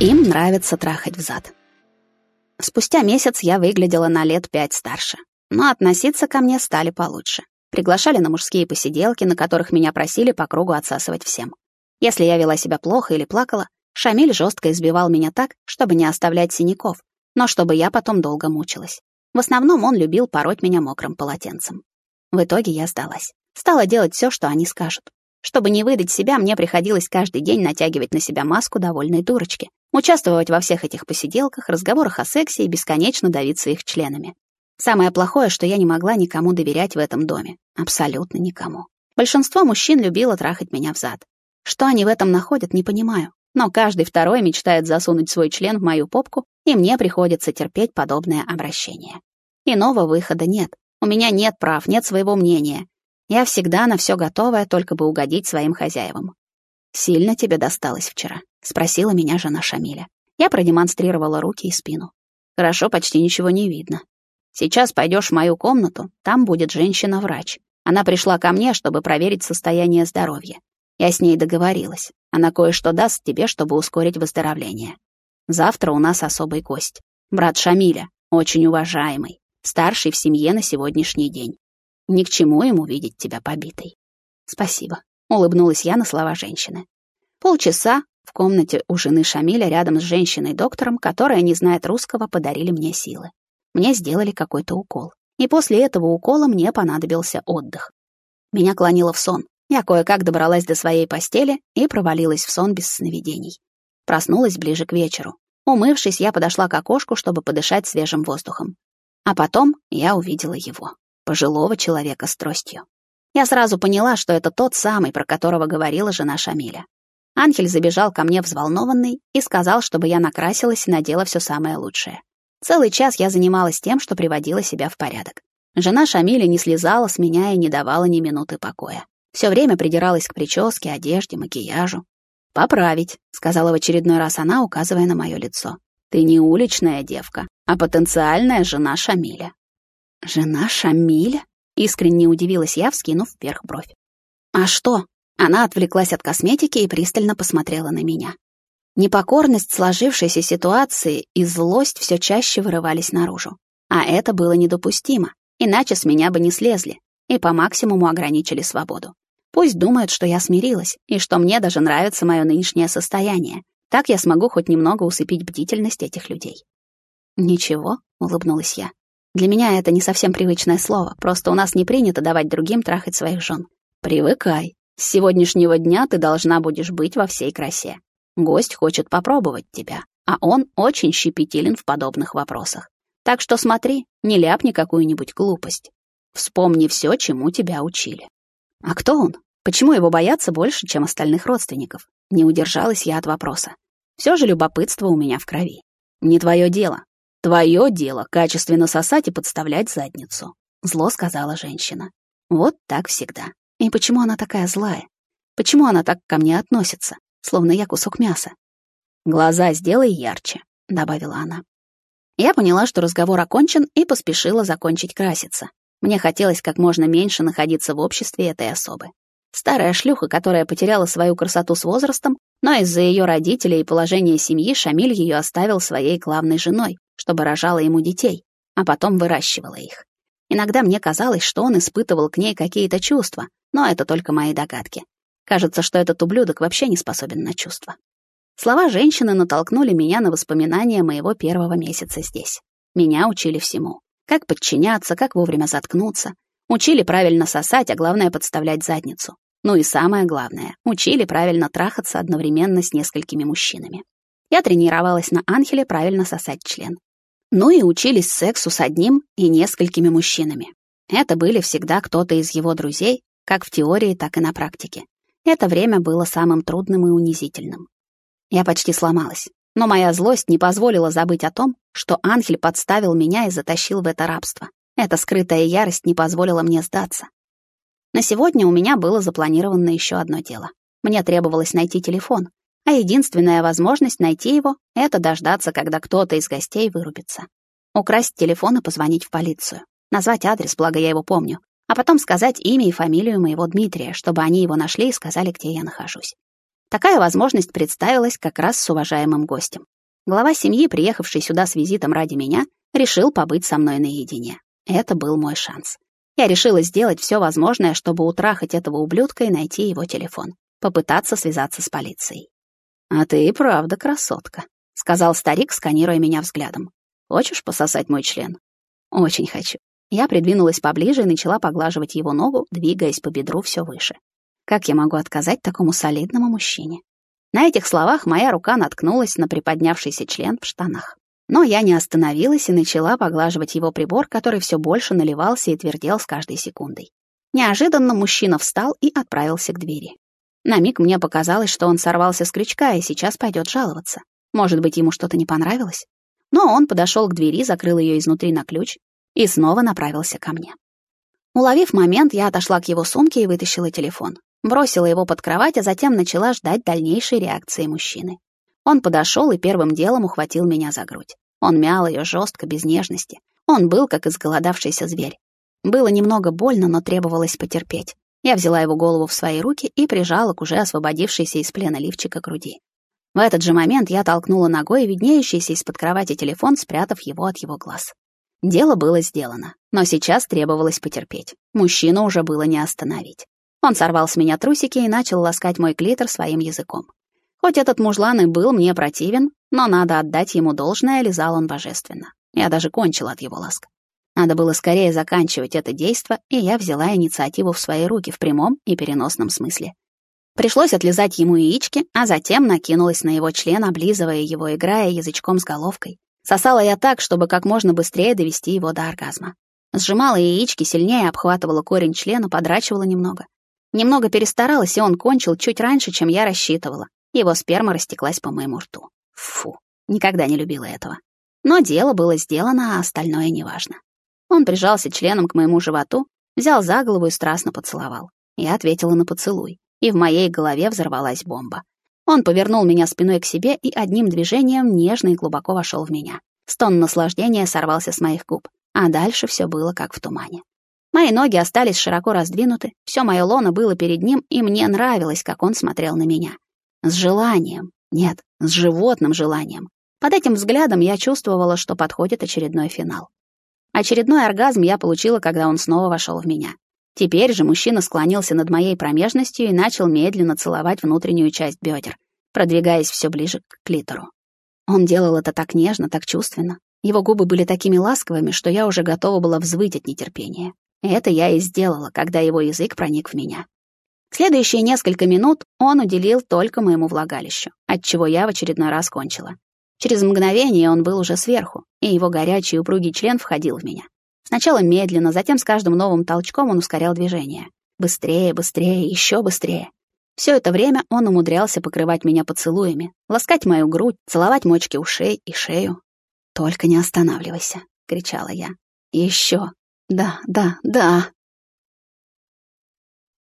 Им нравится трахать взад. Спустя месяц я выглядела на лет пять старше, но относиться ко мне стали получше. Приглашали на мужские посиделки, на которых меня просили по кругу отсасывать всем. Если я вела себя плохо или плакала, Шамиль жестко избивал меня так, чтобы не оставлять синяков, но чтобы я потом долго мучилась. В основном он любил пороть меня мокрым полотенцем. В итоге я сдалась. Стала делать все, что они скажут. Чтобы не выдать себя, мне приходилось каждый день натягивать на себя маску довольной дурочки, участвовать во всех этих посиделках, разговорах о сексе и бесконечно давиться их членами. Самое плохое, что я не могла никому доверять в этом доме. Абсолютно никому. Большинство мужчин любило трахать меня в зад. Что они в этом находят, не понимаю. Но каждый второй мечтает засунуть свой член в мою попку, и мне приходится терпеть подобное обращение. Иного выхода нет. У меня нет прав, нет своего мнения. Я всегда на все готовая, только бы угодить своим хозяевам. «Сильно тебе досталось вчера?» — спросила меня жена Шамиля. Я продемонстрировала руки и спину. «Хорошо, почти ничего не видно. Сейчас пойдешь в мою комнату, там будет женщина-врач. Она пришла ко мне, чтобы проверить состояние здоровья. Я с ней договорилась. Она кое-что даст тебе, чтобы ускорить выздоровление. Завтра у нас особый гость. Брат Шамиля, очень уважаемый, старший в семье на сегодняшний день. Ни к чему ему видеть тебя побитой. Спасибо, улыбнулась я на слова женщины. Полчаса в комнате у жены Шамиля рядом с женщиной-доктором, которая не знает русского, подарили мне силы. Мне сделали какой-то укол. И после этого укола мне понадобился отдых. Меня клонило в сон. Я кое-как добралась до своей постели и провалилась в сон без сновидений. Проснулась ближе к вечеру. Умывшись, я подошла к окошку, чтобы подышать свежим воздухом. А потом я увидела его пожилого человека с тростью. Я сразу поняла, что это тот самый, про которого говорила жена Шамиля. Анхель забежал ко мне взволнованный и сказал, чтобы я накрасилась и надела все самое лучшее. Целый час я занималась тем, что приводила себя в порядок. Жена Шамиля не слезала с меня и не давала ни минуты покоя. Все время придиралась к прическе, одежде, макияжу. «Поправить», — сказала в очередной раз она, указывая на мое лицо. «Ты не уличная девка, а потенциальная жена Шамиля. «Жена Шамиля?» — искренне удивилась я, вскинув вверх бровь. «А что?» Она отвлеклась от косметики и пристально посмотрела на меня. Непокорность сложившейся ситуации и злость все чаще вырывались наружу. А это было недопустимо, иначе с меня бы не слезли и по максимуму ограничили свободу. Пусть думают, что я смирилась, и что мне даже нравится мое нынешнее состояние. Так я смогу хоть немного усыпить бдительность этих людей. «Ничего», — улыбнулась я. Для меня это не совсем привычное слово, просто у нас не принято давать другим трахать своих жен. Привыкай. С сегодняшнего дня ты должна будешь быть во всей красе. Гость хочет попробовать тебя, а он очень щепетилен в подобных вопросах. Так что смотри, не ляпни какую-нибудь глупость. Вспомни все, чему тебя учили. А кто он? Почему его боятся больше, чем остальных родственников? Не удержалась я от вопроса. Все же любопытство у меня в крови. Не твое дело. «Твое дело — качественно сосать и подставлять задницу», — зло сказала женщина. Вот так всегда. И почему она такая злая? Почему она так ко мне относится, словно я кусок мяса? «Глаза сделай ярче», — добавила она. Я поняла, что разговор окончен, и поспешила закончить краситься. Мне хотелось как можно меньше находиться в обществе этой особы. Старая шлюха, которая потеряла свою красоту с возрастом, но из-за ее родителей и положения семьи Шамиль ее оставил своей главной женой, чтобы рожала ему детей, а потом выращивала их. Иногда мне казалось, что он испытывал к ней какие-то чувства, но это только мои догадки. Кажется, что этот ублюдок вообще не способен на чувства. Слова женщины натолкнули меня на воспоминания моего первого месяца здесь. Меня учили всему. Как подчиняться, как вовремя заткнуться. Учили правильно сосать, а главное — подставлять задницу. Ну и самое главное, учили правильно трахаться одновременно с несколькими мужчинами. Я тренировалась на Анхеле правильно сосать член. Ну и учились сексу с одним и несколькими мужчинами. Это были всегда кто-то из его друзей, как в теории, так и на практике. Это время было самым трудным и унизительным. Я почти сломалась, но моя злость не позволила забыть о том, что Анхель подставил меня и затащил в это рабство. Эта скрытая ярость не позволила мне сдаться. На сегодня у меня было запланировано еще одно дело. Мне требовалось найти телефон, а единственная возможность найти его — это дождаться, когда кто-то из гостей вырубится. Украсть телефон и позвонить в полицию. Назвать адрес, благо я его помню, а потом сказать имя и фамилию моего Дмитрия, чтобы они его нашли и сказали, где я нахожусь. Такая возможность представилась как раз с уважаемым гостем. Глава семьи, приехавший сюда с визитом ради меня, решил побыть со мной наедине. Это был мой шанс. Я решила сделать все возможное, чтобы утрахать этого ублюдка и найти его телефон. Попытаться связаться с полицией. «А ты и правда красотка», — сказал старик, сканируя меня взглядом. «Хочешь пососать мой член?» «Очень хочу». Я придвинулась поближе и начала поглаживать его ногу, двигаясь по бедру все выше. Как я могу отказать такому солидному мужчине? На этих словах моя рука наткнулась на приподнявшийся член в штанах. Но я не остановилась и начала поглаживать его прибор, который все больше наливался и твердел с каждой секундой. Неожиданно мужчина встал и отправился к двери. На миг мне показалось, что он сорвался с крючка и сейчас пойдет жаловаться. Может быть, ему что-то не понравилось? Но он подошел к двери, закрыл ее изнутри на ключ и снова направился ко мне. Уловив момент, я отошла к его сумке и вытащила телефон. Бросила его под кровать, а затем начала ждать дальнейшей реакции мужчины. Он подошел и первым делом ухватил меня за грудь. Он мял ее жестко, без нежности. Он был как изголодавшийся зверь. Было немного больно, но требовалось потерпеть. Я взяла его голову в свои руки и прижала к уже освободившейся из плена лифчика груди. В этот же момент я толкнула ногой виднеющийся из-под кровати телефон, спрятав его от его глаз. Дело было сделано, но сейчас требовалось потерпеть. Мужчину уже было не остановить. Он сорвал с меня трусики и начал ласкать мой клитор своим языком. Хоть этот мужлан и был мне противен, но надо отдать ему должное, лизал он божественно. Я даже кончила от его ласк. Надо было скорее заканчивать это действо, и я взяла инициативу в свои руки в прямом и переносном смысле. Пришлось отлизать ему яички, а затем накинулась на его член, облизывая его, играя язычком с головкой. Сосала я так, чтобы как можно быстрее довести его до оргазма. Сжимала яички, сильнее обхватывала корень члена, подрачивала немного. Немного перестаралась, и он кончил чуть раньше, чем я рассчитывала. Его сперма растеклась по моему рту. Фу, никогда не любила этого. Но дело было сделано, а остальное неважно. Он прижался членом к моему животу, взял за голову и страстно поцеловал. Я ответила на поцелуй, и в моей голове взорвалась бомба. Он повернул меня спиной к себе и одним движением нежно и глубоко вошел в меня. Стон наслаждения сорвался с моих губ, а дальше все было как в тумане. Мои ноги остались широко раздвинуты, все мое лоно было перед ним, и мне нравилось, как он смотрел на меня. С желанием. Нет, с животным желанием. Под этим взглядом я чувствовала, что подходит очередной финал. Очередной оргазм я получила, когда он снова вошел в меня. Теперь же мужчина склонился над моей промежностью и начал медленно целовать внутреннюю часть бедер, продвигаясь все ближе к клитору. Он делал это так нежно, так чувственно. Его губы были такими ласковыми, что я уже готова была взвыть от нетерпения. Это я и сделала, когда его язык проник в меня. Следующие несколько минут он уделил только моему влагалищу, от чего я в очередной раз кончила. Через мгновение он был уже сверху, и его горячий упругий член входил в меня. Сначала медленно, затем с каждым новым толчком он ускорял движение. Быстрее, быстрее, еще быстрее. Все это время он умудрялся покрывать меня поцелуями, ласкать мою грудь, целовать мочки ушей и шею. «Только не останавливайся», — кричала я. «Еще, да, да, да.